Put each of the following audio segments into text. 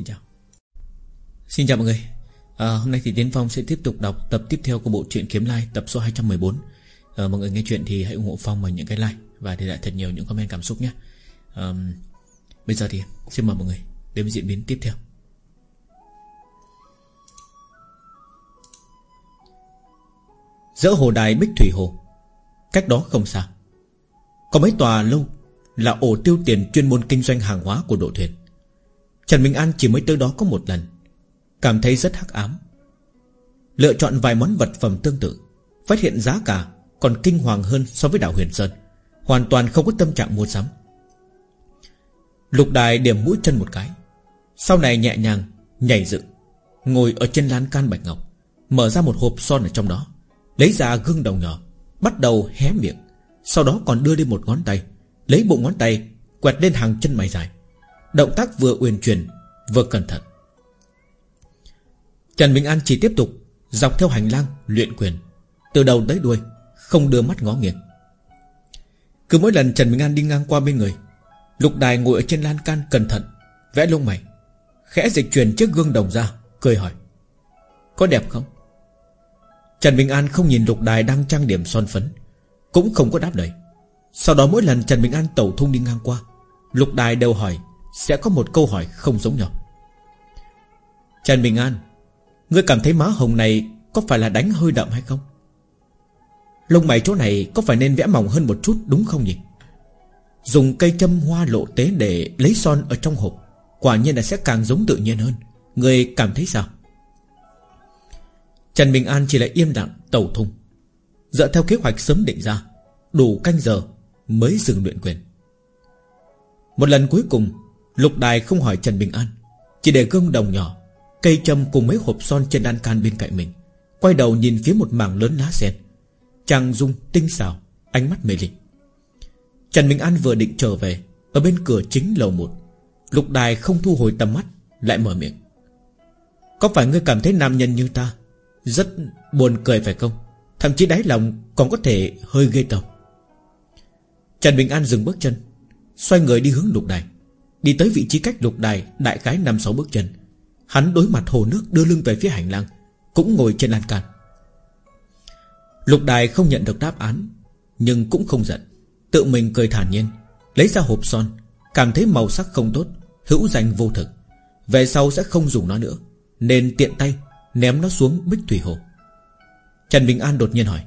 Xin chào. Xin chào mọi người. À, Hôm nay thì Tiến Phong sẽ tiếp tục đọc tập tiếp theo của bộ truyện Kiếm Lai tập số 214 à, Mọi người nghe chuyện thì hãy ủng hộ Phong bằng những cái like Và để lại thật nhiều những comment cảm xúc nhé. À, Bây giờ thì xin mời mọi người đến với diễn biến tiếp theo. Giữa hồ đài Bích Thủy Hồ Cách đó không xa Có mấy tòa lâu Là ổ tiêu tiền chuyên môn kinh doanh hàng hóa của độ thuyền. Trần Minh An chỉ mới tới đó có một lần. Cảm thấy rất hắc ám. Lựa chọn vài món vật phẩm tương tự, Phát hiện giá cả Còn kinh hoàng hơn so với đảo Huyền Sơn, Hoàn toàn không có tâm trạng mua sắm. Lục đài điểm mũi chân một cái, Sau này nhẹ nhàng, Nhảy dựng, Ngồi ở trên lan can bạch ngọc, Mở ra một hộp son ở trong đó, Lấy ra gương đầu nhỏ, Bắt đầu hé miệng, Sau đó còn đưa lên một ngón tay, Lấy bộ ngón tay Quẹt lên hàng chân mày dài. Động tác vừa uyển chuyển, Vừa cẩn thận. Trần Minh An chỉ tiếp tục Dọc theo hành lang luyện quyền, Từ đầu tới đuôi, Không đưa mắt ngó nghiêng. Cứ mỗi lần Trần Minh An đi ngang qua bên người, Lục đài ngồi ở trên lan can cẩn thận, Vẽ lông mày, Khẽ dịch chuyển chiếc gương đồng ra, Cười hỏi, Có đẹp không? Trần Bình An không nhìn lục đài đang trang điểm son phấn, Cũng không có đáp lời. Sau đó mỗi lần Trần Bình An tẩu thung đi ngang qua, Lục đài đều hỏi sẽ có một câu hỏi không giống nhau. Trần Bình An, Ngươi cảm thấy má hồng này Có phải là đánh hơi đậm hay không? Lông mày chỗ này có phải nên vẽ mỏng hơn một chút đúng không nhỉ? Dùng cây châm hoa lộ tế để lấy son ở trong hộp, Quả nhiên là sẽ càng giống tự nhiên hơn. Người cảm thấy sao? Trần Bình An chỉ là im lặng, tẩu thung Dựa theo kế hoạch sớm định ra, Đủ canh giờ mới dừng luyện quyền. Một lần cuối cùng Lục đài không hỏi Trần Bình An, Chỉ để gương đồng nhỏ, Cây châm cùng mấy hộp son trên đan can bên cạnh mình, Quay đầu nhìn phía một mảng lớn lá sen. Trang dung, tinh xảo Ánh mắt mê lịch. Trần Bình An vừa định trở về, Ở bên cửa chính lầu một, Lục đài không thu hồi tầm mắt, Lại mở miệng. Có phải ngươi cảm thấy nam nhân như ta Rất buồn cười phải không? Thậm chí đáy lòng còn có thể hơi ghê tởm. Trần Bình An dừng bước chân, Xoay người đi hướng lục đài. Đi tới vị trí cách lục đài, Đại khái năm sáu bước chân. Hắn đối mặt hồ nước đưa lưng về phía hành lang, Cũng ngồi trên lan can. Lục đài không nhận được đáp án, Nhưng cũng không giận. Tự mình cười thản nhiên, Lấy ra hộp son, Cảm thấy màu sắc không tốt, Hữu danh vô thực. Về sau sẽ không dùng nó nữa, Nên tiện tay Ném nó xuống bích thủy hồ. Trần Bình An đột nhiên hỏi,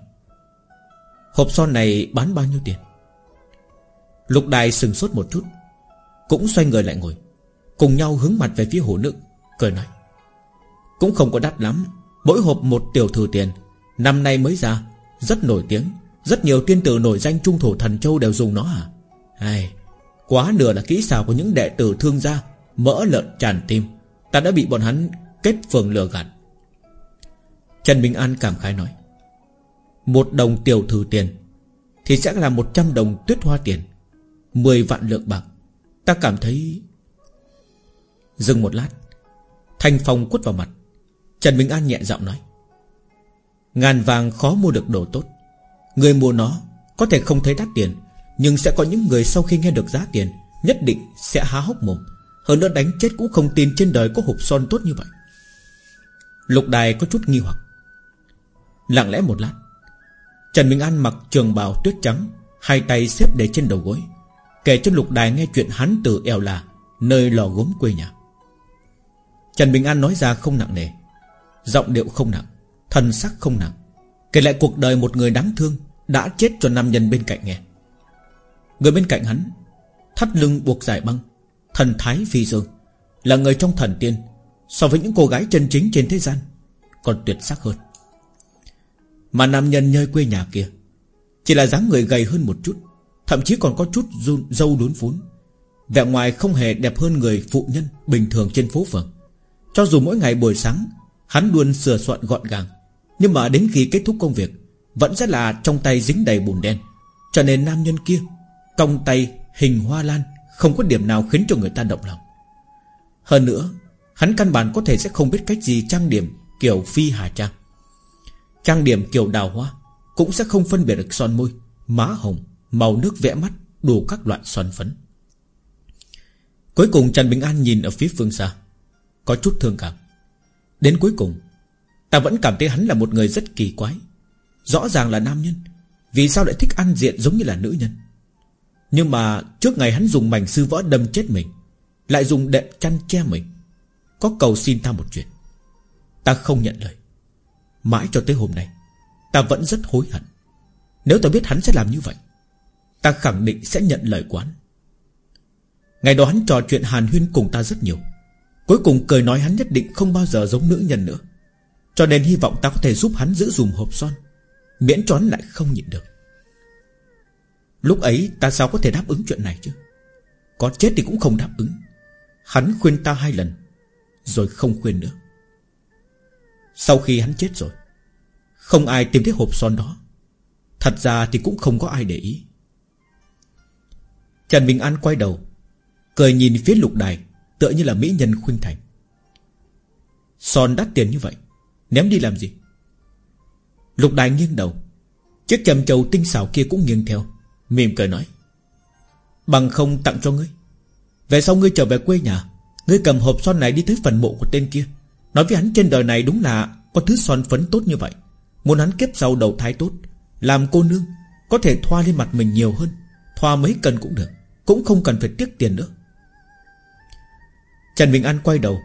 Hộp son này bán bao nhiêu tiền? Lục đài sừng sốt một chút cũng xoay người lại ngồi, Cùng nhau hướng mặt về phía hồ nữ Cười nói. Cũng không có đắt lắm, Mỗi hộp một tiểu thừa tiền. Năm nay mới ra, Rất nổi tiếng, Rất nhiều tiên tử nổi danh trung thổ thần châu đều dùng nó à? Ai, Quá nửa là kỹ xảo của những đệ tử thương gia, Mỡ lợn tràn tim. Ta đã bị bọn hắn kết phường lừa gạt. Trần Bình An cảm khái nói, Một đồng tiểu thử tiền Thì sẽ là 100 đồng tuyết hoa tiền 10 vạn lượng bạc. Ta cảm thấy Dừng một lát. Thanh Phong quất vào mặt. Trần Bình An nhẹ giọng nói. Ngàn vàng khó mua được đồ tốt. Người mua nó Có thể không thấy đắt tiền, Nhưng sẽ có những người sau khi nghe được giá tiền Nhất định sẽ há hốc mồm. Hơn nữa đánh chết cũng không tin trên đời có hộp son tốt như vậy. Lục đài có chút nghi hoặc. Lặng lẽ một lát. Trần Minh An mặc trường bào tuyết trắng, Hai tay xếp để trên đầu gối. Kể cho lục đài nghe chuyện hắn từ eo là Nơi lò gốm quê nhà. Trần Bình An nói ra không nặng nề, Giọng điệu không nặng Thần sắc không nặng. Kể lại cuộc đời một người đáng thương Đã chết cho nam nhân bên cạnh nghe. Người bên cạnh hắn Thắt lưng buộc giải băng, Thần thái phi dương, Là người trong thần tiên So với những cô gái chân chính trên thế gian Còn tuyệt sắc hơn. Mà nam nhân nơi quê nhà kia Chỉ là dáng người gầy hơn một chút Thậm chí còn có chút dâu đốn phún. Vẻ ngoài không hề đẹp hơn người phụ nhân Bình thường trên phố phường. Cho dù mỗi ngày buổi sáng Hắn luôn sửa soạn gọn gàng. Nhưng mà đến khi kết thúc công việc Vẫn sẽ là trong tay dính đầy bùn đen. Cho nên nam nhân kia Cong tay hình hoa lan Không có điểm nào khiến cho người ta động lòng. Hơn nữa Hắn căn bản có thể sẽ không biết cách gì trang điểm Kiểu phi hà trang. Trang điểm kiểu đào hoa Cũng sẽ không phân biệt được son môi Má hồng, màu nước vẽ mắt, Đủ các loại xoắn phấn. Cuối cùng Trần Bình An nhìn ở phía phương xa, Có chút thương cảm. Đến cuối cùng, Ta vẫn cảm thấy hắn là một người rất kỳ quái. Rõ ràng là nam nhân, Vì sao lại thích ăn diện giống như là nữ nhân? Nhưng mà trước ngày hắn dùng mảnh sư võ đâm chết mình, Lại dùng đệm chăn che mình, Có cầu xin ta một chuyện. Ta không nhận lời. Mãi cho tới hôm nay, Ta vẫn rất hối hận. Nếu ta biết hắn sẽ làm như vậy Ta khẳng định sẽ nhận lời quán. Ngày đó hắn trò chuyện hàn huyên cùng ta rất nhiều. Cuối cùng cười nói hắn nhất định không bao giờ giống nữ nhân nữa. Cho nên hy vọng ta có thể giúp hắn giữ dùm hộp son, Miễn cho hắn lại không nhịn được. Lúc ấy ta sao có thể đáp ứng chuyện này chứ? Có chết thì cũng không đáp ứng. Hắn khuyên ta hai lần, Rồi không khuyên nữa. Sau khi hắn chết rồi, Không ai tìm thấy hộp son đó. Thật ra thì cũng không có ai để ý. Trần Bình An quay đầu, Cười nhìn phía lục đài, Tựa như là mỹ nhân khuynh thành. Son đắt tiền như vậy, Ném đi làm gì? Lục đài nghiêng đầu, Chiếc chầm chầu tinh xảo kia cũng nghiêng theo, Mỉm cười nói, Bằng không tặng cho ngươi. Về sau ngươi trở về quê nhà, Ngươi cầm hộp son này đi tới phần mộ của tên kia. Nói với hắn trên đời này đúng là Có thứ son phấn tốt như vậy, Muốn hắn kiếp sau đầu thái tốt, Làm cô nương Có thể thoa lên mặt mình nhiều hơn. Thoa mấy cân cũng được, Cũng không cần phải tiếc tiền nữa. Trần Bình An quay đầu,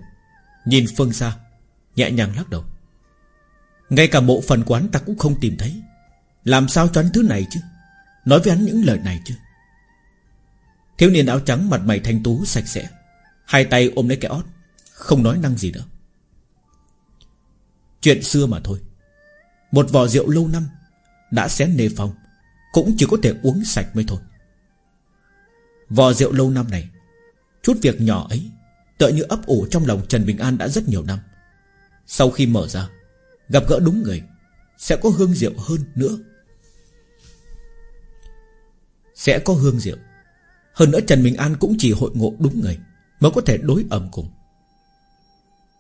Nhìn phương xa Nhẹ nhàng lắc đầu. Ngay cả bộ phần quán ta cũng không tìm thấy. Làm sao cho hắn thứ này chứ? Nói với hắn những lời này chứ? Thiếu niên áo trắng mặt mày thanh tú, sạch sẽ, Hai tay ôm lấy cái ót, Không nói năng gì nữa. Chuyện xưa mà thôi. Một vò rượu lâu năm, Đã xé nề phòng, Cũng chỉ có thể uống sạch mới thôi. Vò rượu lâu năm này, Chút việc nhỏ ấy Tựa như ấp ủ trong lòng Trần Bình An đã rất nhiều năm. Sau khi mở ra, Gặp gỡ đúng người, Sẽ có hương rượu hơn nữa. Sẽ có hương rượu. Hơn nữa Trần Bình An cũng chỉ hội ngộ đúng người Mới có thể đối ẩm cùng.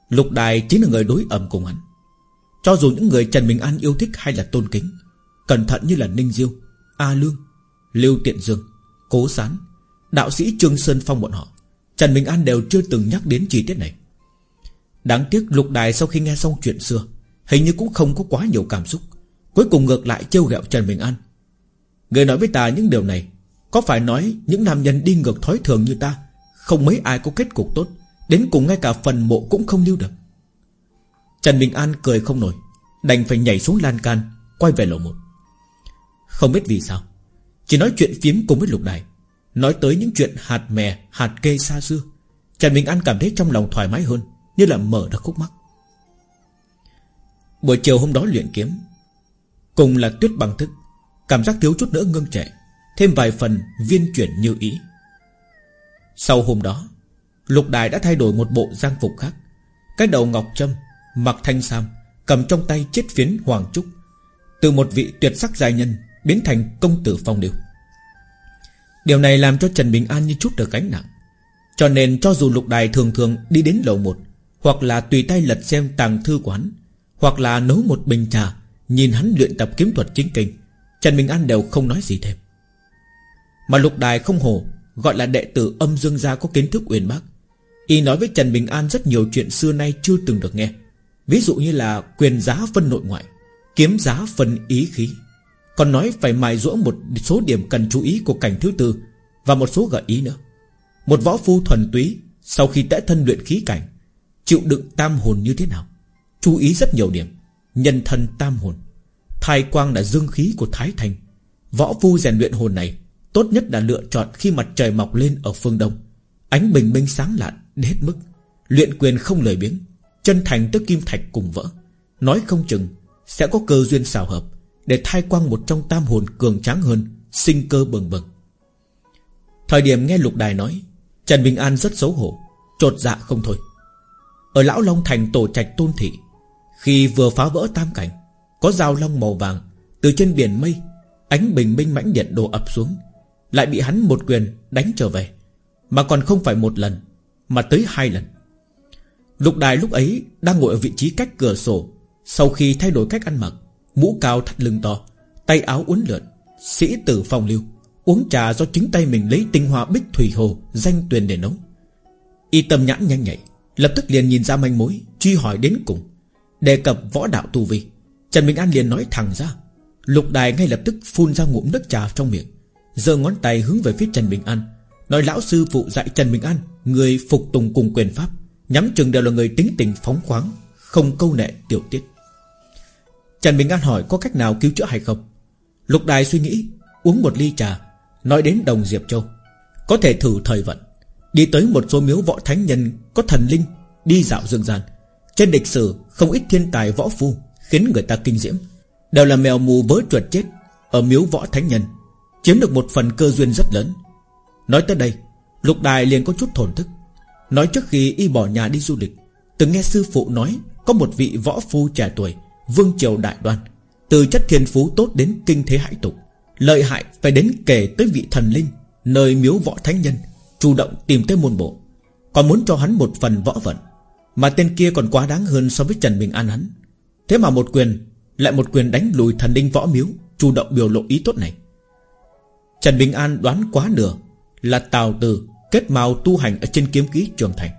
Lục Đài chính là người đối ẩm cùng hắn. Cho dù những người Trần Bình An yêu thích hay là tôn kính, Cẩn thận như là Ninh Diêu, A Lương, Lưu Tiện Dương, Cố Sán Đạo sĩ Trương Sơn Phong bọn họ, Trần Bình An đều chưa từng nhắc đến chi tiết này. Đáng tiếc lục đài sau khi nghe xong chuyện xưa, Hình như cũng không có quá nhiều cảm xúc, Cuối cùng ngược lại trêu ghẹo Trần Bình An. Người nói với ta những điều này, Có phải nói những nam nhân đi ngược thói thường như ta, Không mấy ai có kết cục tốt, Đến cùng ngay cả phần mộ cũng không lưu được? Trần Bình An cười không nổi, Đành phải nhảy xuống lan can, Quay về lầu một. Không biết vì sao, Chỉ nói chuyện phiếm cùng với lục đài Nói tới những chuyện hạt mè, Hạt kê xa xưa, Trần Bình An cảm thấy trong lòng thoải mái hơn, Như là mở được khúc mắc. Buổi chiều hôm đó luyện kiếm, Cùng là tuyết bằng thức, Cảm giác thiếu chút nữa ngưng trệ, Thêm vài phần viên chuyển như ý. Sau hôm đó, Lục đài đã thay đổi một bộ giang phục khác. Cái đầu ngọc trâm, Mặc thanh sam, Cầm trong tay chiếc phiến hoàng trúc, Từ một vị tuyệt sắc giai nhân Biến thành công tử phong điều. Điều này làm cho Trần Bình An như chút được gánh nặng. Cho nên cho dù lục đài thường thường đi đến lầu một, Hoặc là tùy tay lật xem tàng thư quán, Hoặc là nấu một bình trà, Nhìn hắn luyện tập kiếm thuật chính kinh, Trần Bình An đều không nói gì thêm. Mà lục đài không hồ, Gọi là đệ tử âm dương gia có kiến thức uyên bác. Y nói với Trần Bình An rất nhiều chuyện xưa nay chưa từng được nghe. Ví dụ như là quyền giá phân nội ngoại, Kiếm giá phân ý khí còn nói phải mài rũa một số điểm cần chú ý của cảnh thứ tư Và một số gợi ý nữa. Một võ phu thuần túy, Sau khi tẽ thân luyện khí cảnh, Chịu đựng tam hồn như thế nào? Chú ý rất nhiều điểm. Nhân thân tam hồn. Thái quang là dương khí của Thái Thành. Võ phu rèn luyện hồn này, Tốt nhất là lựa chọn khi mặt trời mọc lên ở phương đông. Ánh bình minh sáng lạn Hết mức, Luyện quyền không lời biếng, Chân thành tức kim thạch cùng vỡ. Nói không chừng, Sẽ có cơ duyên xào hợp để thai quang một trong tam hồn cường tráng hơn, Sinh cơ bừng bừng. Thời điểm nghe lục đài nói, Trần Bình An rất xấu hổ, Trột dạ không thôi. Ở Lão Long Thành tổ trạch tôn thị, Khi vừa phá vỡ tam cảnh, Có dao long màu vàng Từ trên biển mây, Ánh bình minh mãnh điện đổ ập xuống, Lại bị hắn một quyền đánh trở về, Mà còn không phải một lần, Mà tới hai lần. Lục đài lúc ấy đang ngồi ở vị trí cách cửa sổ, Sau khi thay đổi cách ăn mặc Mũ cao thắt lưng to, Tay áo uốn lượn, Sĩ tử phong lưu, Uống trà do chính tay mình lấy tinh hoa bích thủy hồ Danh tuyền để nấu. Y tâm nhãn nhanh nhạy, Lập tức liền nhìn ra manh mối, Truy hỏi đến cùng. Đề cập võ đạo tu vi, Trần Bình An liền nói thẳng ra. Lục đài ngay lập tức phun ra ngụm nước trà trong miệng, giơ ngón tay hướng về phía Trần Bình An, Nói lão sư phụ dạy Trần Bình An, Người phục tùng cùng quyền pháp, Nhắm chừng đều là người tính tình phóng khoáng, Không câu nệ tiểu tiết. Trần Bình An hỏi có cách nào cứu chữa hay không. Lục đài suy nghĩ, Uống một ly trà, Nói đến đồng Diệp Châu. Có thể thử thời vận. Đi tới một số miếu võ thánh nhân Có thần linh, Đi dạo dương gian. Trên lịch sử, không ít thiên tài võ phu Khiến người ta kinh diễm. Đều là mèo mù vớ chuột chết Ở miếu võ thánh nhân, Chiếm được một phần cơ duyên rất lớn. Nói tới đây, Lục đài liền có chút thổn thức. Nói trước khi y bỏ nhà đi du lịch, Từng nghe sư phụ nói Có một vị võ phu trẻ tuổi Vương triều đại đoan, Từ chất thiên phú tốt đến kinh thế hại tục, Lợi hại phải đến kể tới vị thần linh, Nơi miếu võ thánh nhân, Chủ động tìm tới môn bộ. Còn muốn cho hắn một phần võ vận, Mà tên kia còn quá đáng hơn so với Trần Bình An hắn. Thế mà một quyền, Lại một quyền đánh lùi thần linh võ miếu, Chủ động biểu lộ ý tốt này. Trần Bình An đoán quá nửa, Là Tào Từ kết màu tu hành Ở trên kiếm ký trường thành.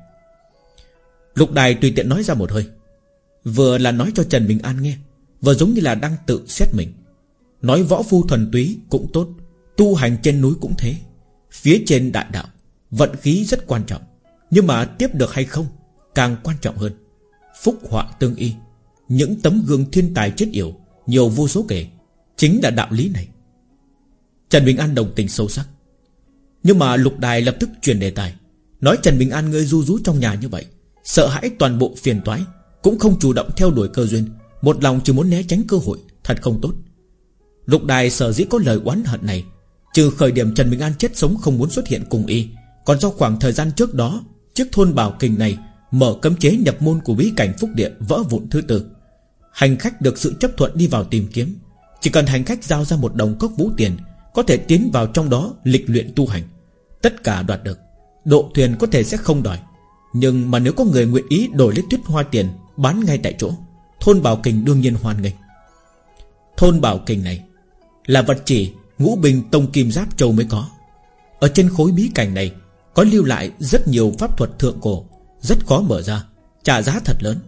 Lục đài tùy tiện nói ra một hơi. Vừa là nói cho Trần Bình An nghe, Vừa giống như là đang tự xét mình. Nói võ phu thuần túy cũng tốt, Tu hành trên núi cũng thế. Phía trên đại đạo, Vận khí rất quan trọng, Nhưng mà tiếp được hay không Càng quan trọng hơn. Phúc họa tương y, Những tấm gương thiên tài chết yểu, Nhiều vô số kể, Chính là đạo lý này. Trần Bình An đồng tình sâu sắc. Nhưng mà lục đài lập tức truyền đề tài, Nói Trần Bình An ngươi du rú trong nhà như vậy, Sợ hãi toàn bộ phiền toái cũng không chủ động theo đuổi cơ duyên. Một lòng chỉ muốn né tránh cơ hội, Thật không tốt. Lục đài sở dĩ có lời oán hận này, Trừ khởi điểm Trần Bình An chết sống không muốn xuất hiện cùng y, Còn do khoảng thời gian trước đó, Chiếc thôn Bảo Kình này Mở cấm chế nhập môn của bí cảnh Phúc Địa Vỡ vụn thứ tư. Hành khách được sự chấp thuận đi vào tìm kiếm. Chỉ cần hành khách giao ra một đồng cốc vũ tiền, Có thể tiến vào trong đó lịch luyện tu hành. Tất cả đoạt được. Độ thuyền có thể sẽ không đòi. Nhưng mà nếu có người nguyện ý đổi lấy tuyết hoa tiền Bán ngay tại chỗ. Thôn Bảo Kình đương nhiên hoan nghênh. Thôn Bảo Kình này Là vật chỉ Ngũ Bình Tông Kim Giáp Châu mới có. Ở trên khối bí cảnh này Có lưu lại rất nhiều pháp thuật thượng cổ, Rất khó mở ra, Trả giá thật lớn.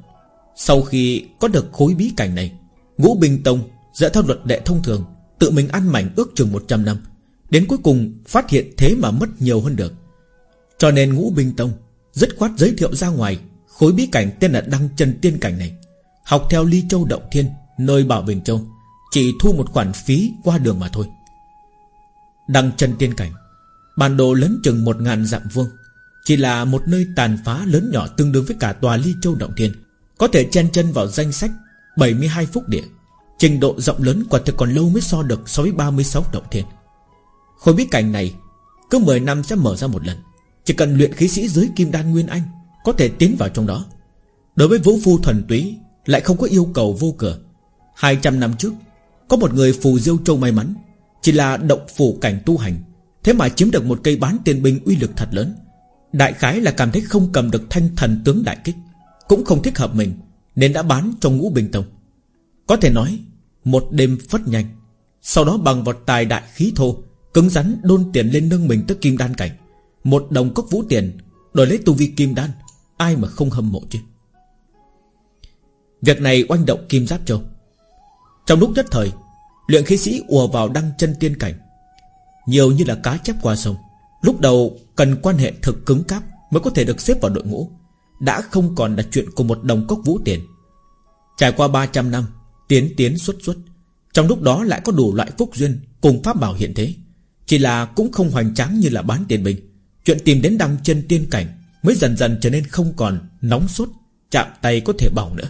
Sau khi có được khối bí cảnh này, Ngũ Bình Tông dựa theo luật đệ thông thường, Tự mình ăn mảnh ước chừng 100 năm, Đến cuối cùng phát hiện thế mà mất nhiều hơn được. Cho nên Ngũ Bình Tông Rất khoát giới thiệu ra ngoài Khối bí cảnh tên là Đăng Chân Tiên Cảnh này, Học theo Ly Châu Động Thiên, Nơi Bảo Bình Châu, Chỉ thu một khoản phí qua đường mà thôi. Đăng chân tiên cảnh, Bản đồ lớn chừng một ngàn dặm vuông, Chỉ là một nơi tàn phá lớn nhỏ Tương đương với cả tòa ly châu động thiên, Có thể chen chân vào danh sách 72 phúc địa, Trình độ rộng lớn quả thực còn lâu mới so được So với 36 động thiên. Khối bí cảnh này Cứ 10 năm sẽ mở ra một lần, Chỉ cần luyện khí sĩ dưới kim đan nguyên anh có thể tiến vào trong đó. Đối với vũ phu thuần túy, Lại không có yêu cầu vô cửa. 200 năm trước, Có một người phù diêu châu may mắn, chỉ là động phủ cảnh tu hành, Thế mà chiếm được một cây bán tiền binh uy lực thật lớn. Đại khái là cảm thấy không cầm được thanh thần tướng đại kích, Cũng không thích hợp mình, Nên đã bán cho ngũ bình tông. Có thể nói, Một đêm phất nhanh, Sau đó bằng vật tài đại khí thô, Cứng rắn đôn tiền lên nâng mình tới kim đan cảnh. Một đồng cốc vũ tiền, Đổi lấy tu vi kim đan Ai mà không hâm mộ chứ? Việc này oanh động kim giáp châu. Trong lúc nhất thời, Luyện khí sĩ ùa vào đăng chân tiên cảnh. Nhiều như là cá chép qua sông. Lúc đầu cần quan hệ thực cứng cáp Mới có thể được xếp vào đội ngũ. Đã không còn là chuyện của một đồng cốc vũ tiền. Trải qua 300 năm, Tiến tiến xuất xuất Trong lúc đó lại có đủ loại phúc duyên Cùng pháp bảo hiện thế. Chỉ là cũng không hoành tráng như là bán tiền bình. Chuyện tìm đến đăng chân tiên cảnh Mới dần dần trở nên không còn nóng sốt, Chạm tay có thể bỏng nữa.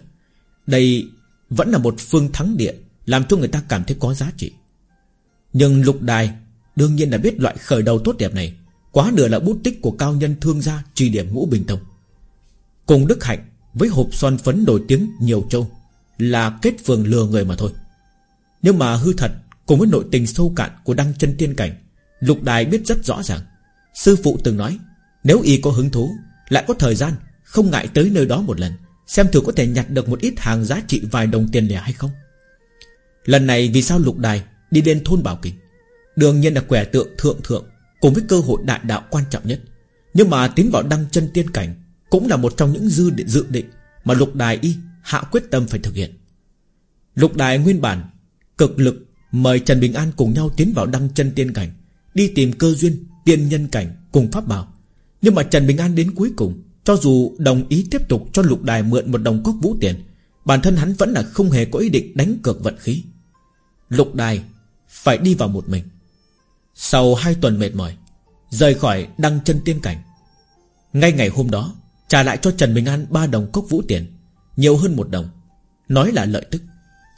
Đây vẫn là một phương thắng địa, làm cho người ta cảm thấy có giá trị. Nhưng lục đài Đương nhiên là biết loại khởi đầu tốt đẹp này, Quá nửa là bút tích của cao nhân thương gia Trì điểm ngũ bình tông. Cùng Đức Hạnh với hộp son phấn nổi tiếng nhiều châu Là kết phường lừa người mà thôi. Nhưng mà hư thật, Cùng với nội tình sâu cạn của đăng chân tiên cảnh, Lục đài biết rất rõ ràng, Sư phụ từng nói nếu y có hứng thú, Lại có thời gian, Không ngại tới nơi đó một lần, Xem thử có thể nhặt được một ít hàng giá trị vài đồng tiền lẻ hay không. Lần này vì sao lục đài Đi đến thôn Bảo Kinh Đương nhiên là quẻ tượng thượng thượng Cùng với cơ hội đại đạo quan trọng nhất. Nhưng mà tiến vào đăng chân tiên cảnh Cũng là một trong những dư định, dự định Mà lục đài y hạ quyết tâm phải thực hiện. Lục đài nguyên bản Cực lực mời Trần Bình An cùng nhau tiến vào đăng chân tiên cảnh, Đi tìm cơ duyên, tiên nhân cảnh cùng pháp bảo. Nhưng mà Trần Bình An đến cuối cùng, Cho dù đồng ý tiếp tục cho lục đài mượn một đồng cốc vũ tiền, Bản thân hắn vẫn là không hề có ý định đánh cược vận khí. Lục đài Phải đi vào một mình. Sau hai tuần mệt mỏi, Rời khỏi đăng chân tiên cảnh, Ngay ngày hôm đó, Trả lại cho Trần Bình An ba đồng cốc vũ tiền, Nhiều hơn một đồng, Nói là lợi tức.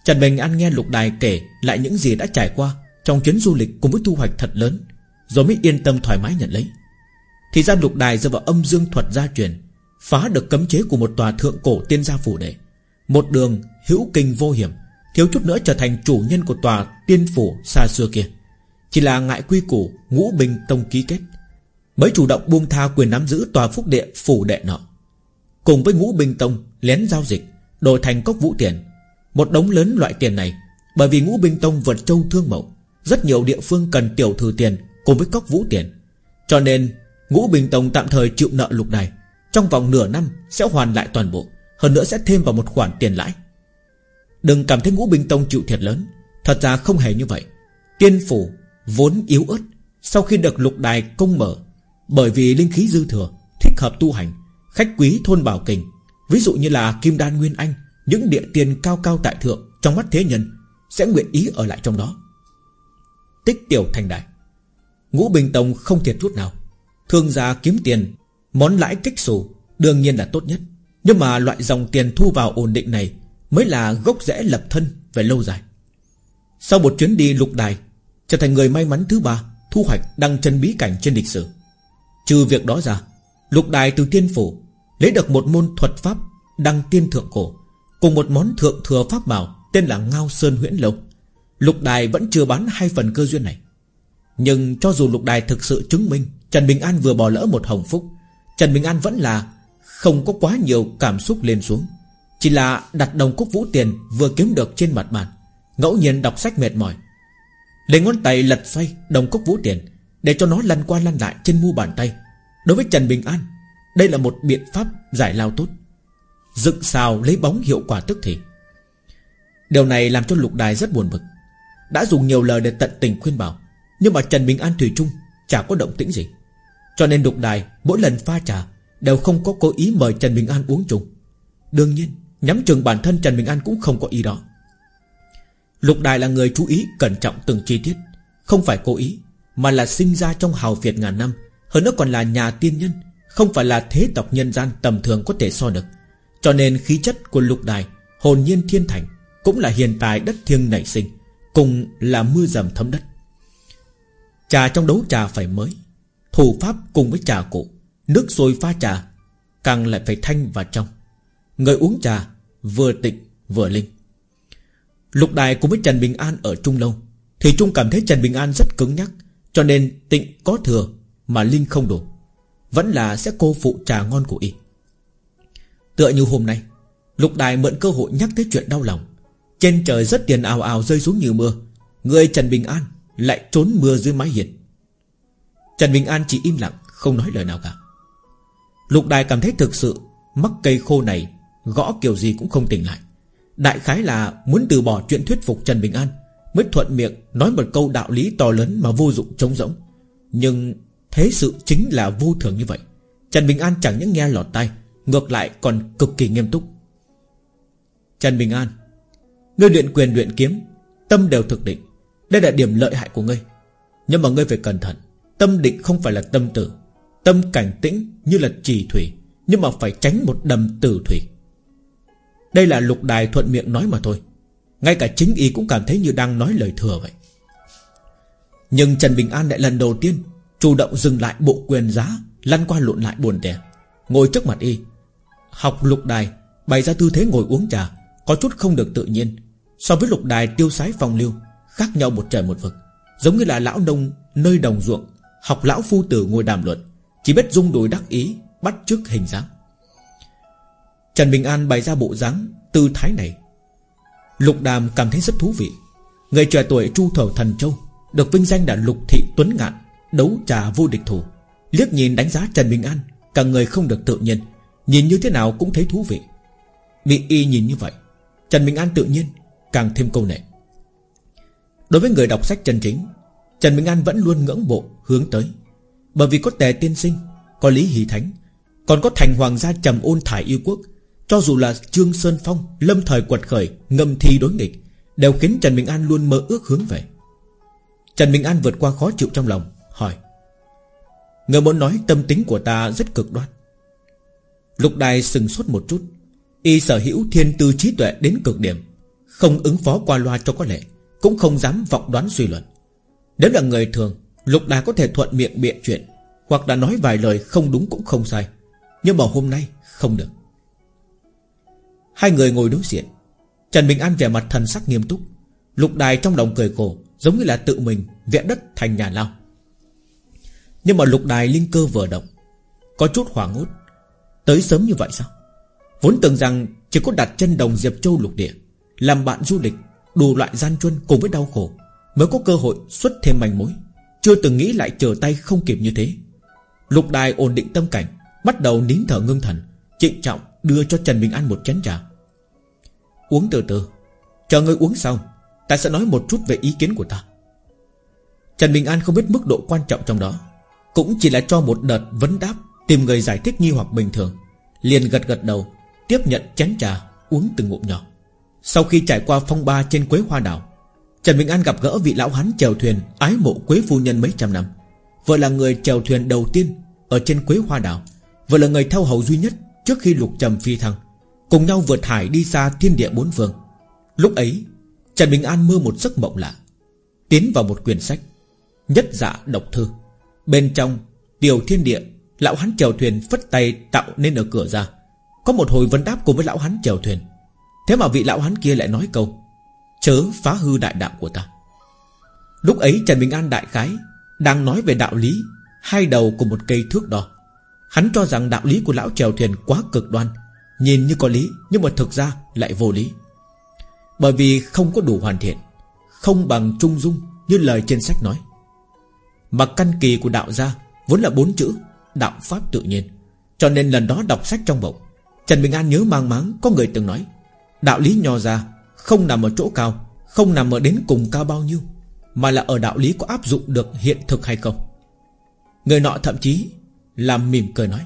Trần Bình An nghe lục đài kể lại những gì đã trải qua Trong chuyến du lịch cùng với thu hoạch thật lớn, Rồi mới yên tâm thoải mái nhận lấy. Thì ra lục đài dựa vào âm dương thuật gia truyền, Phá được cấm chế của một tòa thượng cổ tiên gia phủ đệ. Một đường hữu kinh vô hiểm, Thiếu chút nữa trở thành chủ nhân của tòa tiên phủ xa xưa kia. Chỉ là ngại quy củ ngũ bình tông ký kết, Mới chủ động buông tha quyền nắm giữ tòa phúc địa phủ đệ nọ. Cùng với ngũ bình tông, lén giao dịch, Đổi thành cốc vũ tiền. Một đống lớn loại tiền này, Bởi vì ngũ bình tông vượt châu thương mẫu Rất nhiều địa phương cần tiểu thừa tiền Cùng với cốc vũ tiền. Cho nên ngũ bình tông tạm thời chịu nợ lục này. Trong vòng nửa năm sẽ hoàn lại toàn bộ, Hơn nữa sẽ thêm vào một khoản tiền lãi. Đừng cảm thấy ngũ bình tông chịu thiệt lớn. Thật ra không hề như vậy. Tiên phủ vốn yếu ớt, Sau khi được lục đài công mở, Bởi vì linh khí dư thừa, Thích hợp tu hành, Khách quý thôn Bảo Kình, Ví dụ như là Kim Đan Nguyên Anh, Những địa tiền cao cao tại thượng Trong mắt thế nhân, Sẽ nguyện ý ở lại trong đó. Tích tiểu thành đại. Ngũ Bình Tông không thiệt chút nào. Thương gia kiếm tiền, Món lãi kích xù, Đương nhiên là tốt nhất. Nhưng mà loại dòng tiền thu vào ổn định này Mới là gốc rễ lập thân về lâu dài. Sau một chuyến đi lục đài, Trở thành người may mắn thứ ba, Thu hoạch đăng chân bí cảnh trên lịch sử. Trừ việc đó ra, Lục đài từ tiên phủ Lấy được một môn thuật pháp Đăng tiên thượng cổ, Cùng một món thượng thừa pháp bảo Tên là Ngao Sơn Huyễn Lâu. Lục đài vẫn chưa bán hai phần cơ duyên này. Nhưng cho dù lục đài thực sự chứng minh Trần Bình An vừa bỏ lỡ một hồng phúc. Trần Bình An vẫn là Không có quá nhiều cảm xúc lên xuống. Chỉ là đặt đồng cúc vũ tiền Vừa kiếm được trên mặt bàn. Ngẫu nhiên đọc sách mệt mỏi. Lấy ngón tay lật xoay đồng cúc vũ tiền Để cho nó lăn qua lăn lại trên mu bàn tay. Đối với Trần Bình An, Đây là một biện pháp giải lao tốt. Dựng xào lấy bóng hiệu quả tức thì. Điều này làm cho lục đài rất buồn bực. Đã dùng nhiều lời để tận tình khuyên bảo, Nhưng mà Trần Bình An Thủy Trung Chả có động tĩnh gì. Cho nên lục đài, mỗi lần pha trà, Đều không có cố ý mời Trần Bình An uống chung. Đương nhiên, Nhắm chừng bản thân Trần Bình An cũng không có ý đó. Lục đài là người chú ý, Cẩn trọng từng chi tiết. Không phải cố ý, Mà là sinh ra trong hào Việt ngàn năm. Hơn nữa còn là nhà tiên nhân, Không phải là thế tộc nhân gian tầm thường có thể so được. Cho nên khí chất của lục đài, Hồn nhiên thiên thành, Cũng là hiền tài đất thiêng nảy sinh, Cùng là mưa dầm thấm đất. Trà trong đấu trà phải mới. Thủ pháp cùng với trà cụ, Nước sôi pha trà, Càng lại phải thanh và trong. Người uống trà, vừa tịnh, vừa linh. Lục đài cùng với Trần Bình An ở Trung Lâu, Thì Trung cảm thấy Trần Bình An rất cứng nhắc, Cho nên tịnh có thừa mà Linh không đủ. Vẫn là sẽ cô phụ trà ngon của y. Tựa như hôm nay, Lục đài mượn cơ hội nhắc tới chuyện đau lòng. Trên trời rất tiền ào ào rơi xuống như mưa, Người Trần Bình An Lại trốn mưa dưới mái hiền Trần Bình An chỉ im lặng, Không nói lời nào cả. Lục đài cảm thấy thực sự Mắc cây khô này Gõ kiểu gì cũng không tỉnh lại. Đại khái là muốn từ bỏ chuyện thuyết phục Trần Bình An Mới thuận miệng nói một câu đạo lý to lớn Mà vô dụng trống rỗng. Nhưng Thế sự chính là vô thường như vậy. Trần Bình An chẳng những nghe lọt tay Ngược lại còn cực kỳ nghiêm túc. Trần Bình An, Ngươi luyện quyền luyện kiếm, Tâm đều thực định. Đây là điểm lợi hại của ngươi. Nhưng mà ngươi phải cẩn thận. Tâm định không phải là tâm tử. Tâm cảnh tĩnh như là trì thủy, Nhưng mà phải tránh một đầm tử thủy. Đây là lục đài thuận miệng nói mà thôi. Ngay cả chính y cũng cảm thấy như đang nói lời thừa vậy. Nhưng Trần Bình An lại lần đầu tiên Chủ động dừng lại bộ quyền giá, Lăn qua lộn lại buồn tẻ. Ngồi trước mặt y, Học lục đài, Bày ra tư thế ngồi uống trà, Có chút không được tự nhiên. So với lục đài tiêu sái phong lưu, Khác nhau một trời một vực, Giống như là lão nông nơi đồng ruộng Học lão phu tử ngồi đàm luận, Chỉ biết dung đùi đắc ý, Bắt trước hình dáng. Trần Bình An bày ra bộ dáng Tư thái này. Lục đàm cảm thấy rất thú vị. Người trẻ tuổi Chu thầu Thần Châu, Được vinh danh là Lục Thị Tuấn Ngạn, Đấu trà vô địch thủ. Liếc nhìn đánh giá Trần Bình An, Cả người không được tự nhiên, Nhìn như thế nào cũng thấy thú vị. Bị y nhìn như vậy, Trần Bình An tự nhiên, càng thêm câu nệ. Đối với người đọc sách chân chính Trần Minh An vẫn luôn ngưỡng bộ hướng tới. Bởi vì có tề tiên sinh, Có Lý Hỷ Thánh, Còn có thành hoàng gia trầm ôn thải yêu quốc, Cho dù là Trương Sơn Phong, Lâm thời quật khởi, Ngâm thi đối nghịch, Đều khiến Trần Minh An luôn mơ ước hướng về. Trần Minh An vượt qua khó chịu trong lòng, Hỏi, Người muốn nói tâm tính của ta rất cực đoan. Lục đài sừng sốt một chút, Y sở hữu thiên tư trí tuệ đến cực điểm, Không ứng phó qua loa cho có lệ, Cũng không dám vọng đoán suy luận. Nếu là người thường, Lục đài có thể thuận miệng bịa chuyện, Hoặc đã nói vài lời không đúng cũng không sai. Nhưng mà hôm nay, không được. Hai người ngồi đối diện. Trần Bình An vẻ mặt thần sắc nghiêm túc. Lục đài trong lòng cười khổ, Giống như là tự mình vẽ đất thành nhà lao. Nhưng mà lục đài linh cơ vừa động, Có chút hoảng hốt. Tới sớm như vậy sao? Vốn tưởng rằng chỉ có đặt chân đồng Diệp Châu lục địa, Làm bạn du lịch, Đủ loại gian truân cùng với đau khổ. Mới có cơ hội xuất thêm manh mối. Chưa từng nghĩ lại chờ tay không kịp như thế. Lục đài ổn định tâm cảnh, Bắt đầu nín thở ngưng thần, Trịnh trọng đưa cho Trần Bình An một chén trà. Uống từ từ, Chờ người uống xong, Ta sẽ nói một chút về ý kiến của ta. Trần Bình An không biết mức độ quan trọng trong đó, Cũng chỉ là cho một đợt vấn đáp, Tìm người giải thích nghi hoặc bình thường, Liền gật gật đầu, Tiếp nhận chén trà, uống từng ngụm nhỏ. Sau khi trải qua phong ba trên quế hoa đảo Trần Bình An gặp gỡ vị lão hán chèo thuyền, Ái mộ quế phu nhân mấy trăm năm. Vừa là người chèo thuyền đầu tiên Ở trên quế hoa đảo. Vừa là người theo hầu duy nhất Trước khi lục trầm phi thăng. Cùng nhau vượt hải đi xa thiên địa bốn phương. Lúc ấy, Trần Bình An mơ một giấc mộng lạ. Tiến vào một quyển sách, Nhất dạ độc thư. Bên trong, tiểu thiên địa, Lão hắn chèo thuyền phất tay tạo nên ở cửa ra. Có một hồi vấn đáp cùng với lão hắn chèo thuyền. Thế mà vị lão hắn kia lại nói câu Chớ phá hư đại đạo của ta. Lúc ấy Trần Bình An đại khái Đang nói về đạo lý Hai đầu của một cây thước đo Hắn cho rằng đạo lý của lão trèo thuyền quá cực đoan, Nhìn như có lý Nhưng mà thực ra lại vô lý. Bởi vì không có đủ hoàn thiện, Không bằng trung dung Như lời trên sách nói. Mà căn kỳ của đạo gia Vốn là bốn chữ, Đạo Pháp tự nhiên. Cho nên lần đó đọc sách trong bụng, Trần Bình An nhớ mang máng Có người từng nói, Đạo lý nho ra không nằm ở chỗ cao, Không nằm ở đến cùng cao bao nhiêu, Mà là ở đạo lý có áp dụng được hiện thực hay không. Người nọ thậm chí Làm mỉm cười nói,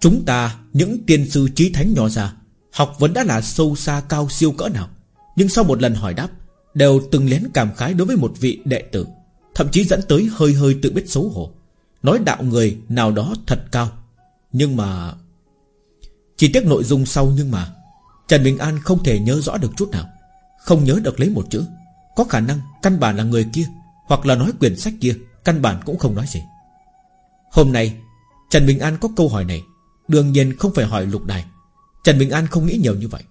Chúng ta, những tiên sư trí thánh nho ra Học vẫn đã là sâu xa cao siêu cỡ nào, Nhưng sau một lần hỏi đáp, Đều từng lén cảm khái đối với một vị đệ tử, Thậm chí dẫn tới hơi hơi tự biết xấu hổ, Nói đạo người nào đó thật cao. Nhưng mà, Chỉ tiếc nội dung sau nhưng mà Trần Bình An không thể nhớ rõ được chút nào. Không nhớ được lấy một chữ. Có khả năng căn bản là người kia, Hoặc là nói quyển sách kia, Căn bản cũng không nói gì. Hôm nay, Trần Bình An có câu hỏi này. Đương nhiên không phải hỏi lục đài. Trần Bình An không nghĩ nhiều như vậy.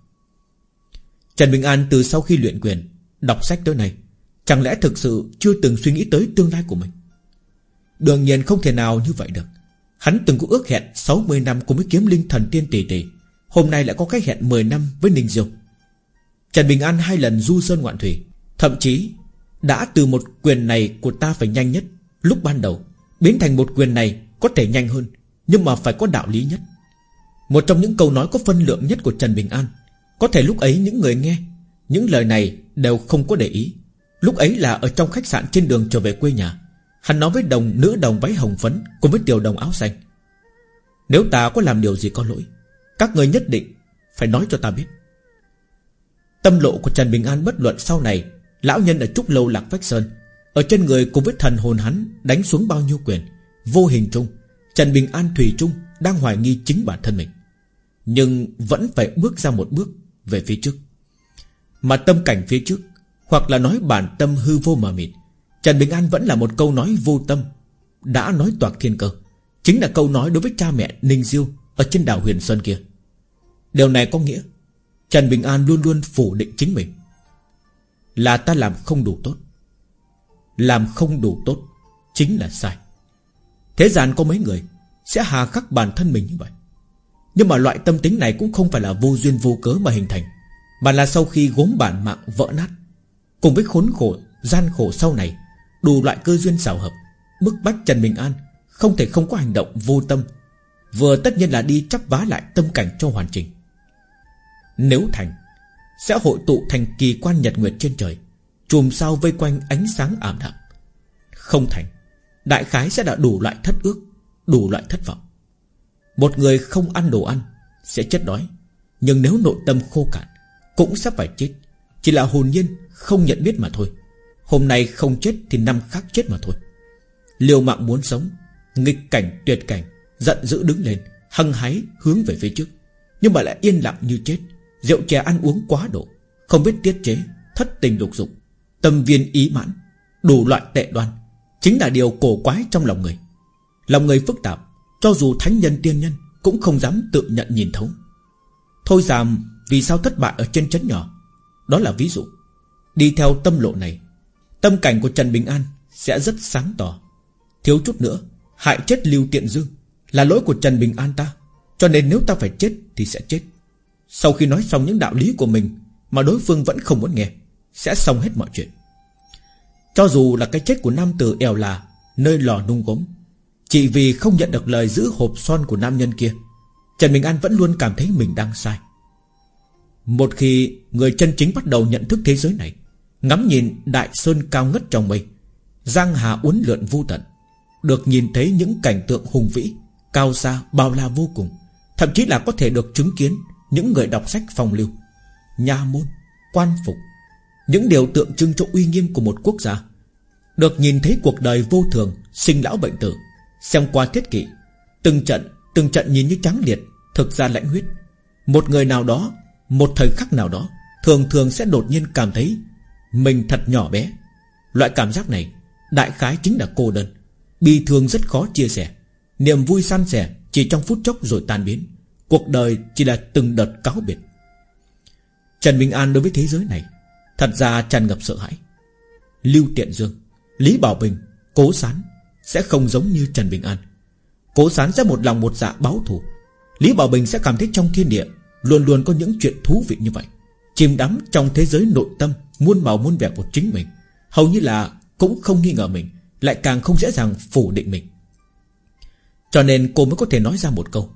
Trần Bình An từ sau khi luyện quyền, Đọc sách tới này Chẳng lẽ thực sự chưa từng suy nghĩ tới tương lai của mình? Đương nhiên không thể nào như vậy được. Hắn từng có ước hẹn 60 năm cùng với kiếm linh thần tiên tỷ tỷ. Hôm nay lại có cái hẹn 10 năm với Ninh Diêu. Trần Bình An hai lần du sơn ngoạn thủy, Thậm chí Đã từ một quyền này của ta phải nhanh nhất Lúc ban đầu, Biến thành một quyền này có thể nhanh hơn, Nhưng mà phải có đạo lý nhất. Một trong những câu nói có phân lượng nhất của Trần Bình An, Có thể lúc ấy những người nghe Những lời này đều không có để ý. Lúc ấy là ở trong khách sạn trên đường trở về quê nhà, Hắn nói với đồng, nữ đồng váy hồng phấn Cùng với tiểu đồng áo xanh. Nếu ta có làm điều gì có lỗi các người nhất định phải nói cho ta biết. Tâm lộ của Trần Bình An bất luận sau này, Lão nhân ở Trúc Lâu Lạc Vách Sơn, Ở trên người cùng với thần hồn hắn Đánh xuống bao nhiêu quyền, Vô hình trung Trần Bình An Thủy Trung Đang hoài nghi chính bản thân mình. Nhưng vẫn phải bước ra một bước Về phía trước. Mà tâm cảnh phía trước, Hoặc là nói bản tâm hư vô mờ mịt, Trần Bình An vẫn là một câu nói vô tâm, Đã nói toạc thiên cơ. Chính là câu nói đối với cha mẹ Ninh Diêu ở trên đảo Huyền Sơn kia. Điều này có nghĩa Trần Bình An luôn luôn phủ định chính mình. Là ta làm không đủ tốt. Làm không đủ tốt Chính là sai. Thế gian có mấy người Sẽ hà khắc bản thân mình như vậy. Nhưng mà loại tâm tính này cũng không phải là vô duyên vô cớ mà hình thành, Mà là sau khi gốm bản mạng vỡ nát, Cùng với khốn khổ, Gian khổ sau này, Đủ loại cơ duyên xảo hợp, Bức bách Trần Bình An Không thể không có hành động vô tâm Vừa tất nhiên là đi chắp vá lại tâm cảnh cho hoàn chỉnh. Nếu thành, Sẽ hội tụ thành kỳ quan nhật nguyệt trên trời, Chùm sao vây quanh ánh sáng ảm đạm. Không thành, Đại khái sẽ đã đủ loại thất ước, Đủ loại thất vọng. Một người không ăn đồ ăn Sẽ chết đói, Nhưng nếu nội tâm khô cạn, Cũng sắp phải chết. Chỉ là hồn nhiên không nhận biết mà thôi. Hôm nay không chết thì năm khác chết mà thôi. Liều mạng muốn sống, Nghịch cảnh tuyệt cảnh Giận dữ đứng lên, Hăng hái hướng về phía trước. Nhưng mà lại yên lặng như chết. Rượu chè ăn uống quá độ, Không biết tiết chế, Thất tình lục dục, Tâm viên ý mãn, Đủ loại tệ đoan. Chính là điều cổ quái trong lòng người. Lòng người phức tạp, Cho dù thánh nhân tiên nhân Cũng không dám tự nhận nhìn thấu. Thôi giảm vì sao thất bại ở trên chấn nhỏ? Đó là ví dụ. Đi theo tâm lộ này, Tâm cảnh của Trần Bình An Sẽ rất sáng tỏ. Thiếu chút nữa, Hại chết Lưu Tiện Dương là lỗi của Trần Bình An ta. Cho nên nếu ta phải chết thì sẽ chết. Sau khi nói xong những đạo lý của mình Mà đối phương vẫn không muốn nghe, Sẽ xong hết mọi chuyện. Cho dù là cái chết của nam tử eo là Nơi lò nung gốm, Chỉ vì không nhận được lời giữ hộp son của nam nhân kia, Trần Bình An vẫn luôn cảm thấy mình đang sai. Một khi người chân chính bắt đầu nhận thức thế giới này, Ngắm nhìn đại sơn cao ngất trong mây, Giang hà uốn lượn vô tận, Được nhìn thấy những cảnh tượng hùng vĩ Cao xa bao la vô cùng Thậm chí là có thể được chứng kiến Những người đọc sách phong lưu Nhà môn, quan phục Những điều tượng trưng cho uy nghiêm của một quốc gia. Được nhìn thấy cuộc đời vô thường Sinh lão bệnh tử Xem qua thiết kỷ Từng trận, từng trận nhìn như trắng liệt Thực ra lãnh huyết. Một người nào đó, một thời khắc nào đó Thường thường sẽ đột nhiên cảm thấy mình thật nhỏ bé. Loại cảm giác này Đại khái chính là cô đơn Bi thương rất khó chia sẻ. Niềm vui san sẻ chỉ trong phút chốc rồi tan biến. Cuộc đời chỉ là từng đợt cáo biệt. Trần Bình An đối với thế giới này, Thật ra tràn ngập sợ hãi. Lưu Tiện Dương, Lý Bảo Bình, Cố Sán Sẽ không giống như Trần Bình An. Cố Sán sẽ một lòng một dạ báo thù. Lý Bảo Bình sẽ cảm thấy trong thiên địa Luôn luôn có những chuyện thú vị như vậy. Chìm đắm trong thế giới nội tâm, Muôn màu muôn vẻ của chính mình, Hầu như là cũng không nghi ngờ mình, Lại càng không dễ dàng phủ định mình. Cho nên cô mới có thể nói ra một câu.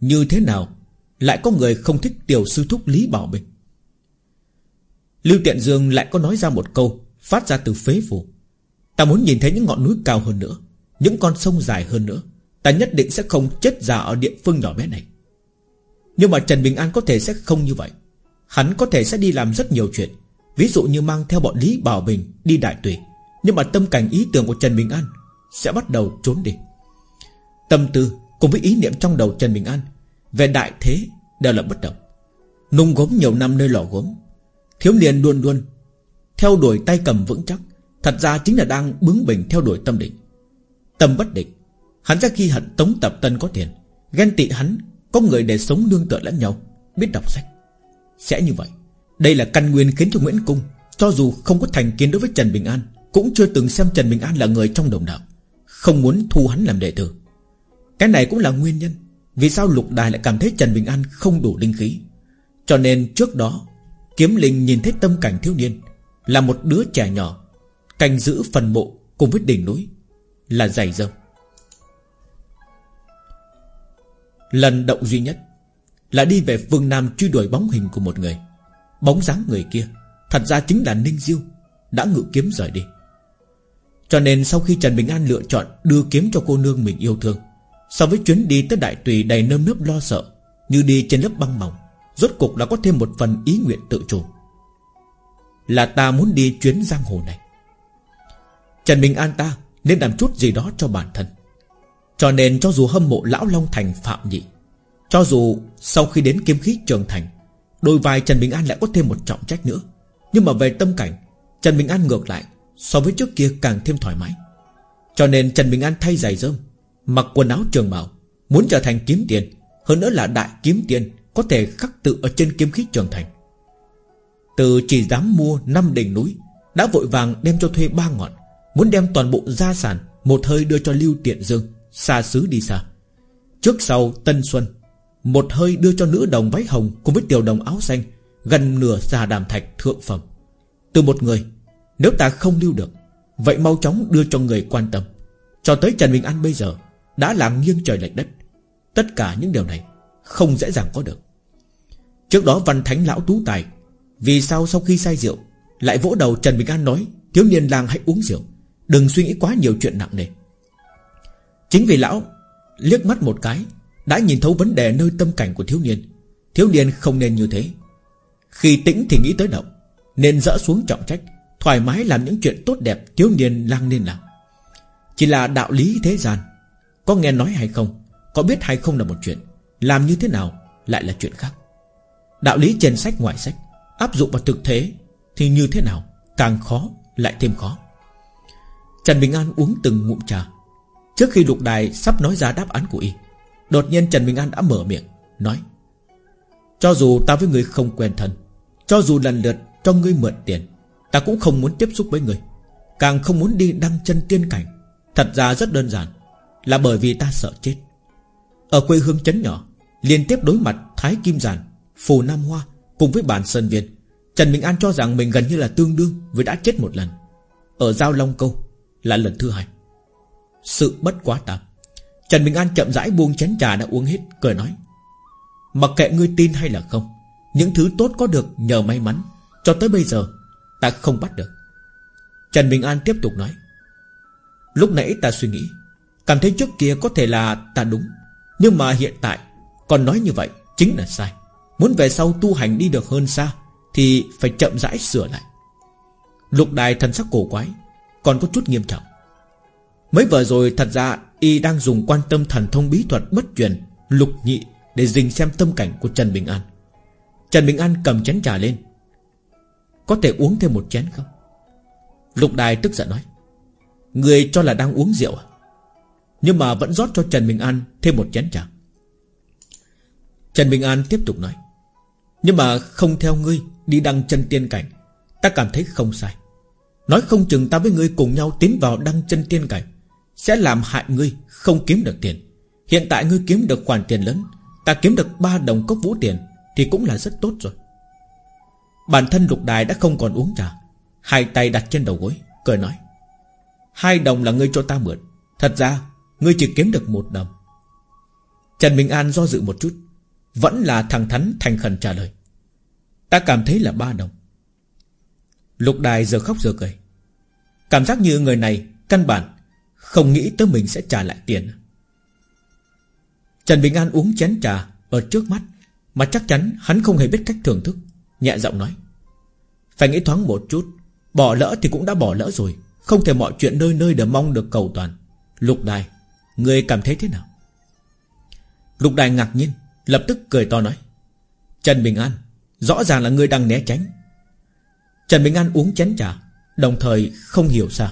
Như thế nào Lại có người không thích tiểu sư thúc Lý Bảo Bình? Lưu Tiện Dương lại có nói ra một câu Phát ra từ phế phủ. Ta muốn nhìn thấy những ngọn núi cao hơn nữa, Những con sông dài hơn nữa. Ta nhất định sẽ không chết già ở địa phương nhỏ bé này. Nhưng mà Trần Bình An có thể sẽ không như vậy. Hắn có thể sẽ đi làm rất nhiều chuyện. Ví dụ như mang theo bọn Lý Bảo Bình Đi đại tùy. Nhưng mà tâm cảnh ý tưởng của Trần Bình An Sẽ bắt đầu trốn đi. Tâm tư cùng với ý niệm trong đầu Trần Bình An Về đại thế đều là bất động Nung gốm nhiều năm nơi lò gốm, Thiếu niên luôn luôn Theo đuổi tay cầm vững chắc, Thật ra chính là đang bướng bỉnh theo đuổi tâm định. Tâm bất định, Hắn ra khi hận Tống Tập Tân có tiền, Ghen tị hắn Có người để sống nương tựa lẫn nhau, Biết đọc sách. Sẽ như vậy, đây là căn nguyên khiến cho Nguyễn Cung, Cho dù không có thành kiến đối với Trần Bình An, Cũng chưa từng xem Trần Bình An là người trong đồng đạo, Không muốn thu hắn làm đệ tử. Cái này cũng là nguyên nhân Vì sao Lục Đài lại cảm thấy Trần Bình An không đủ linh khí. Cho nên trước đó, Kiếm Linh nhìn thấy tâm cảnh thiếu niên Là một đứa trẻ nhỏ, Canh giữ phần mộ cùng với đỉnh núi Là dày dâm Lần động duy nhất Là đi về phương Nam truy đuổi bóng hình của một người. Bóng dáng người kia Thật ra chính là Ninh Diêu Đã ngự kiếm rời đi. Cho nên sau khi Trần Bình An lựa chọn Đưa kiếm cho cô nương mình yêu thương So với chuyến đi tới đại tùy đầy nơm nớp lo sợ, Như đi trên lớp băng mỏng, Rốt cục đã có thêm một phần ý nguyện tự chủ. Là ta muốn đi chuyến giang hồ này. Trần Bình An ta Nên làm chút gì đó cho bản thân. Cho nên cho dù hâm mộ Lão Long Thành Phạm Nhị, Cho dù sau khi đến kiếm khí trường thành, Đôi vai Trần Bình An lại có thêm một trọng trách nữa. Nhưng mà về tâm cảnh, Trần Bình An ngược lại, So với trước kia càng thêm thoải mái. Cho nên Trần Bình An thay giày rơm Mặc quần áo trường bào Muốn trở thành kiếm tiền, Hơn nữa là đại kiếm tiền, Có thể khắc tự ở trên kiếm khí trường thành. Từ chỉ dám mua năm đỉnh núi, Đã vội vàng đem cho thuê ba ngọn, Muốn đem toàn bộ gia sản Một hơi đưa cho Lưu Tiện Dương, Xa xứ đi xa. Trước sau Tân Xuân, một hơi đưa cho nữ đồng váy hồng Cùng với tiểu đồng áo xanh, Gần nửa già đàm thạch thượng phẩm. Từ một người, Nếu ta không lưu được, Vậy mau chóng đưa cho người quan tâm. Cho tới Trần Bình An bây giờ đã làm nghiêng trời lệch đất. Tất cả những điều này Không dễ dàng có được. Trước đó văn thánh lão tú tài, Vì sao sau khi say rượu Lại vỗ đầu Trần Bình An nói, Thiếu niên làng hãy uống rượu, Đừng suy nghĩ quá nhiều chuyện nặng nề. Chính vì lão liếc mắt một cái, Đã nhìn thấu vấn đề nơi tâm cảnh của thiếu niên. Thiếu niên không nên như thế. Khi tĩnh thì nghĩ tới động, Nên dỡ xuống trọng trách, Thoải mái làm những chuyện tốt đẹp Thiếu niên lang nên làm. Chỉ là đạo lý thế gian có nghe nói hay không? Có biết hay không là một chuyện. Làm như thế nào lại là chuyện khác? Đạo lý trên sách ngoài sách, Áp dụng vào thực thế Thì như thế nào Càng khó lại thêm khó. Trần Bình An uống từng ngụm trà. Trước khi lục đài sắp nói ra đáp án của y, Đột nhiên Trần Bình An đã mở miệng, Nói, Cho dù ta với người không quen thân, Cho dù lần lượt cho ngươi mượn tiền, Ta cũng không muốn tiếp xúc với người Càng không muốn đi đăng chân tiên cảnh. Thật ra rất đơn giản là bởi vì ta sợ chết. Ở quê hương chấn nhỏ, Liên tiếp đối mặt Thái Kim Giản, Phù Nam Hoa Cùng với bản Sơn việt, Trần Bình An cho rằng mình gần như là tương đương Với đã chết một lần. Ở Giao Long Câu Là lần thứ hai. Sự bất quá tạp Trần Bình An chậm rãi buông chén trà đã uống hết, Cười nói, Mặc kệ ngươi tin hay là không, Những thứ tốt có được nhờ may mắn, Cho tới bây giờ Ta không bắt được. Trần Bình An tiếp tục nói, Lúc nãy ta suy nghĩ Cảm thấy trước kia có thể là ta đúng, Nhưng mà hiện tại Còn nói như vậy chính là sai. Muốn về sau tu hành đi được hơn xa Thì phải chậm rãi sửa lại. Lục đài thần sắc cổ quái, Còn có chút nghiêm trọng. Mới vừa rồi thật ra Y đang dùng quan tâm thần thông bí thuật bất truyền Lục nhị Để dình xem tâm cảnh của Trần Bình An. Trần Bình An cầm chén trà lên. Có thể uống thêm một chén không? Lục đài tức giận nói. Người cho là đang uống rượu à? Nhưng mà vẫn rót cho Trần Bình An Thêm một chén trà. Trần Bình An tiếp tục nói, Nhưng mà không theo ngươi Đi đăng chân tiên cảnh, Ta cảm thấy không sai. Nói không chừng ta với ngươi cùng nhau tiến vào đăng chân tiên cảnh, Sẽ làm hại ngươi Không kiếm được tiền. Hiện tại ngươi kiếm được khoản tiền lớn, Ta kiếm được ba đồng cốc vũ tiền Thì cũng là rất tốt rồi. Bản thân lục đài đã không còn uống trà, Hai tay đặt trên đầu gối, Cười nói, Hai đồng là ngươi cho ta mượn, Thật ra ngươi chỉ kiếm được một đồng. Trần Bình An do dự một chút, Vẫn là thẳng thắn, thành khẩn trả lời. Ta cảm thấy là ba đồng. Lục đài giờ khóc giờ cười. Cảm giác như người này Căn bản Không nghĩ tới mình sẽ trả lại tiền. Trần Bình An uống chén trà Ở trước mắt, Mà chắc chắn hắn không hề biết cách thưởng thức, Nhẹ giọng nói. Phải nghĩ thoáng một chút, Bỏ lỡ thì cũng đã bỏ lỡ rồi, Không thể mọi chuyện nơi nơi đều mong được cầu toàn. Lục đài Người cảm thấy thế nào? Lục đài ngạc nhiên, Lập tức cười to nói. Trần Bình An, Rõ ràng là người đang né tránh. Trần Bình An uống chén trà, Đồng thời không hiểu sao.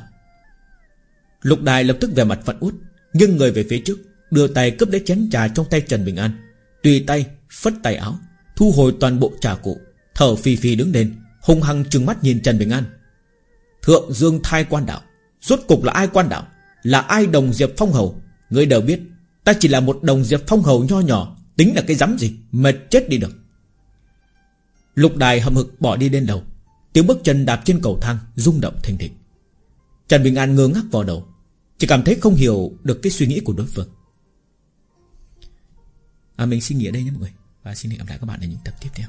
Lục đài lập tức về mặt phận út Nhưng người về phía trước, Đưa tay cướp lấy chén trà trong tay Trần Bình An, Tùy tay phất tay áo, Thu hồi toàn bộ trà cụ, Thở phì phì đứng lên, Hung hăng trừng mắt nhìn Trần Bình An. Thượng Dương thai quan đạo, Rốt cục là ai quan đạo? Là ai đồng diệp phong hầu? Người đều biết Ta chỉ là một đồng diệp phong hầu nho nhỏ Tính là cái rắm gì Mệt chết đi được. Lục đài hầm hực bỏ đi lên đầu. Tiếng bước chân đạp trên cầu thang rung động thình thịch. Trần Bình An ngơ ngác vào đầu Chỉ cảm thấy không hiểu được cái suy nghĩ của đối phương. À, Mình xin nghỉ ở đây nhé mọi người. Và xin hẹn gặp lại các bạn ở những tập tiếp theo.